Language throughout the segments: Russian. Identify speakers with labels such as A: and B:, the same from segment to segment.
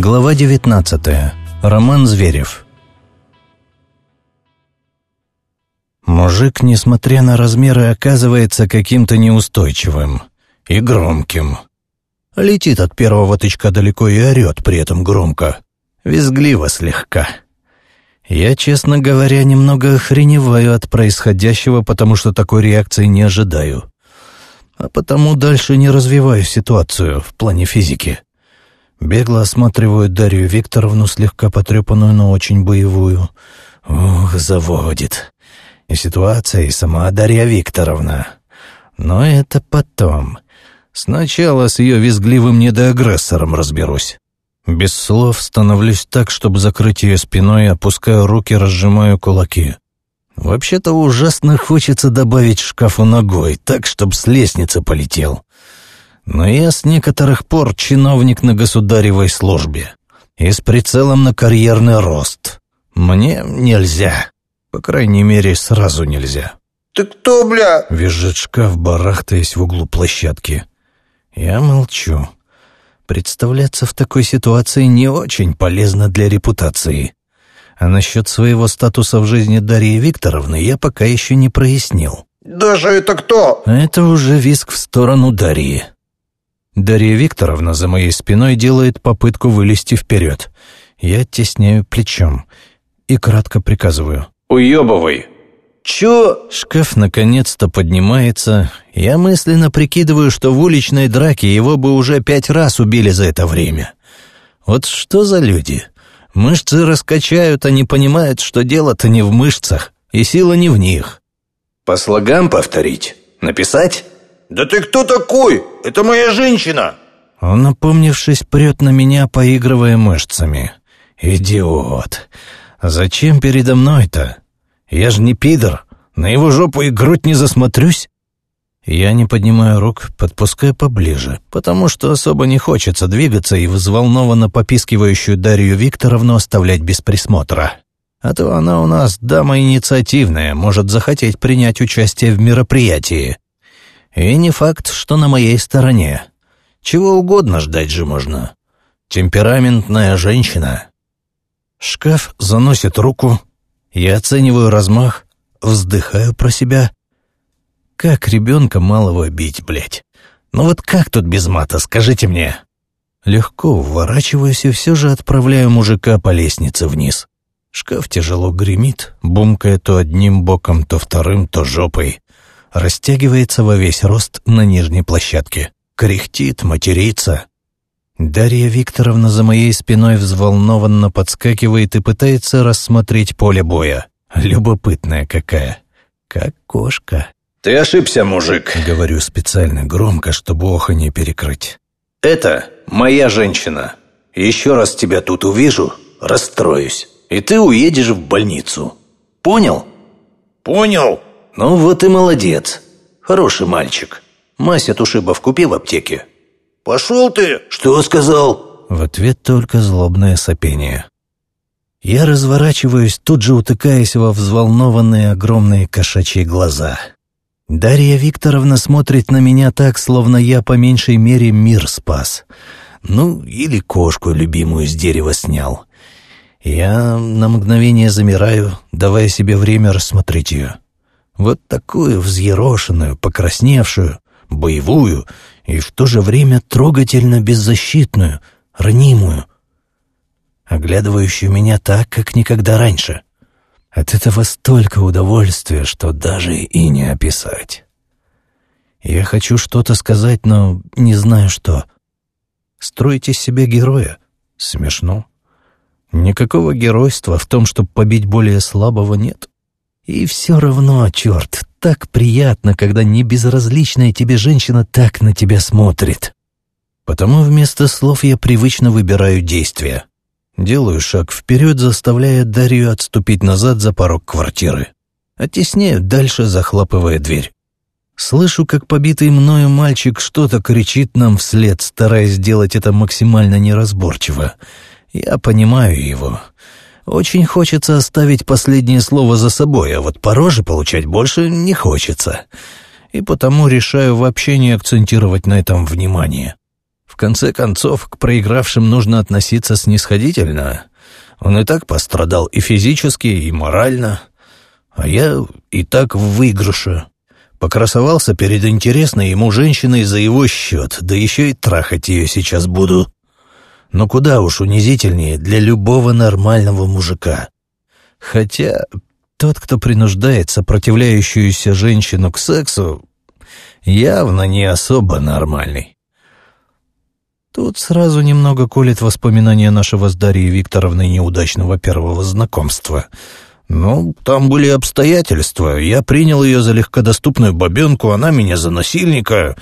A: Глава 19. Роман Зверев. Мужик, несмотря на размеры, оказывается каким-то неустойчивым и громким. Летит от первого тычка далеко и орет при этом громко, визгливо слегка. Я, честно говоря, немного охреневаю от происходящего, потому что такой реакции не ожидаю. А потому дальше не развиваю ситуацию в плане физики. Бегло осматриваю Дарью Викторовну, слегка потрепанную, но очень боевую. Ух, заводит. И ситуация, и сама Дарья Викторовна. Но это потом. Сначала с ее визгливым недоагрессором разберусь. Без слов становлюсь так, чтобы закрыть ее спиной, опускаю руки, разжимаю кулаки. Вообще-то ужасно хочется добавить шкафу ногой, так, чтобы с лестницы полетел. Но я с некоторых пор чиновник на государевой службе и с прицелом на карьерный рост. Мне нельзя. По крайней мере, сразу нельзя.
B: «Ты кто, бля?»
A: — визжит шкаф, барахтаясь в углу площадки. Я молчу. Представляться в такой ситуации не очень полезно для репутации. А насчет своего статуса в жизни Дарьи Викторовны я пока еще не прояснил.
B: «Даже это кто?»
A: Это уже виск в сторону Дарьи. Дарья Викторовна за моей спиной делает попытку вылезти вперед. Я оттесняю плечом и кратко приказываю.
B: «Уебывай!» «Чё?»
A: Шкаф наконец-то поднимается. Я мысленно прикидываю, что в уличной драке его бы уже пять раз убили за это время. Вот что за люди? Мышцы раскачают, не понимают, что дело-то не в мышцах, и сила не в них.
B: «По слогам повторить? Написать?» «Да ты кто такой? Это моя женщина!»
A: Он, напомнившись, прет на меня, поигрывая мышцами. «Идиот! Зачем передо мной-то? Я же не пидор, на его жопу и грудь не засмотрюсь!» Я не поднимаю рук, подпускаю поближе, потому что особо не хочется двигаться и взволнованно попискивающую Дарью Викторовну оставлять без присмотра. А то она у нас дама инициативная, может захотеть принять участие в мероприятии. И не факт, что на моей стороне. Чего угодно ждать же можно. Темпераментная женщина. Шкаф заносит руку. Я оцениваю размах, вздыхаю про себя. Как ребенка малого бить, блядь? Ну вот как тут без мата, скажите мне? Легко уворачиваюсь и все же отправляю мужика по лестнице вниз. Шкаф тяжело гремит, бумкая то одним боком, то вторым, то жопой растягивается во весь рост на нижней площадке. Кряхтит, матерится. Дарья Викторовна за моей спиной взволнованно подскакивает и пытается рассмотреть поле боя. Любопытная какая. Как кошка.
B: «Ты ошибся, мужик», —
A: говорю специально громко, чтобы охо не перекрыть.
B: «Это моя женщина. Еще раз тебя тут увижу, расстроюсь, и ты уедешь в больницу. Понял?»
C: «Понял»,
B: «Ну вот и молодец. Хороший мальчик. Мазь от ушибов купи в аптеке».
C: «Пошел ты!»
B: «Что сказал?»
A: В ответ только злобное сопение. Я разворачиваюсь, тут же утыкаясь во взволнованные огромные кошачьи глаза. Дарья Викторовна смотрит на меня так, словно я по меньшей мере мир спас. Ну, или кошку любимую с дерева снял. Я на мгновение замираю, давая себе время рассмотреть ее. Вот такую взъерошенную, покрасневшую, боевую и в то же время трогательно беззащитную, ранимую, оглядывающую меня так, как никогда раньше. От этого столько удовольствия, что даже и не описать. Я хочу что-то сказать, но не знаю что. Строить из себя героя? Смешно. Никакого геройства в том, чтобы побить более слабого, нет. И все равно, черт, так приятно, когда небезразличная тебе женщина так на тебя смотрит. Потому вместо слов я привычно выбираю действия. Делаю шаг вперед, заставляя Дарью отступить назад за порог квартиры. Оттесняю дальше, захлопывая дверь. Слышу, как побитый мною мальчик что-то кричит нам вслед, стараясь сделать это максимально неразборчиво. Я понимаю его. Очень хочется оставить последнее слово за собой, а вот по роже получать больше не хочется. И потому решаю вообще не акцентировать на этом внимание. В конце концов, к проигравшим нужно относиться снисходительно. Он и так пострадал и физически, и морально. А я и так в выигрыше. Покрасовался перед интересной ему женщиной за его счет, да еще и трахать ее сейчас буду. Но куда уж унизительнее для любого нормального мужика. Хотя тот, кто принуждает сопротивляющуюся женщину к сексу, явно не особо нормальный. Тут сразу немного колет воспоминания нашего с Дарьей Викторовной неудачного первого знакомства. Ну, там были обстоятельства. Я принял ее за легкодоступную бабенку, она меня за насильника.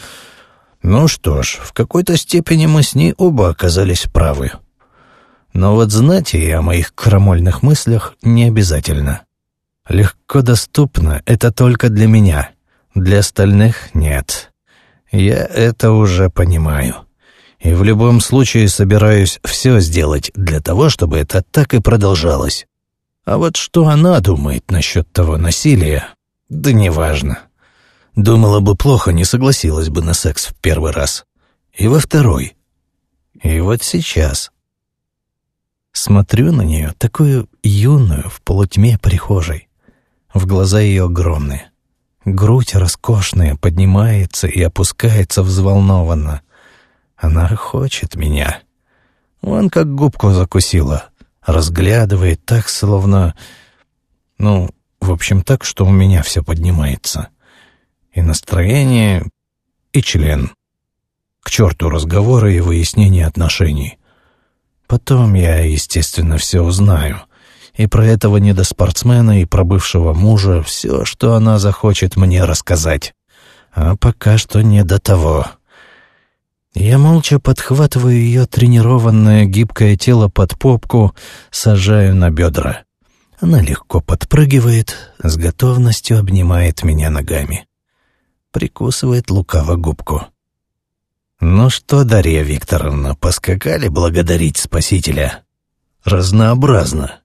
A: Ну что ж, в какой-то степени мы с ней оба оказались правы. Но вот знать ей о моих крамольных мыслях не обязательно. Легко доступно — это только для меня. Для остальных — нет. Я это уже понимаю. И в любом случае собираюсь все сделать для того, чтобы это так и продолжалось. А вот что она думает насчет того насилия, да неважно. Думала бы плохо, не согласилась бы на секс в первый раз. И во второй. И вот сейчас. Смотрю на нее, такую юную, в полутьме прихожей. В глаза ее огромные. Грудь роскошная, поднимается и опускается взволнованно. Она хочет меня. Вон как губку закусила. Разглядывает так, словно... Ну, в общем, так, что у меня все поднимается. И настроение, и член. К черту разговоры и выяснения отношений. Потом я, естественно, все узнаю — и про этого недоспортсмена, и про бывшего мужа, все, что она захочет мне рассказать. А пока что не до того. Я молча подхватываю ее тренированное гибкое тело под попку, сажаю на бедра. Она легко подпрыгивает, с готовностью обнимает меня ногами. Прикусывает лукаво губку. «Ну что, Дарья Викторовна, поскакали благодарить Спасителя?» «Разнообразно.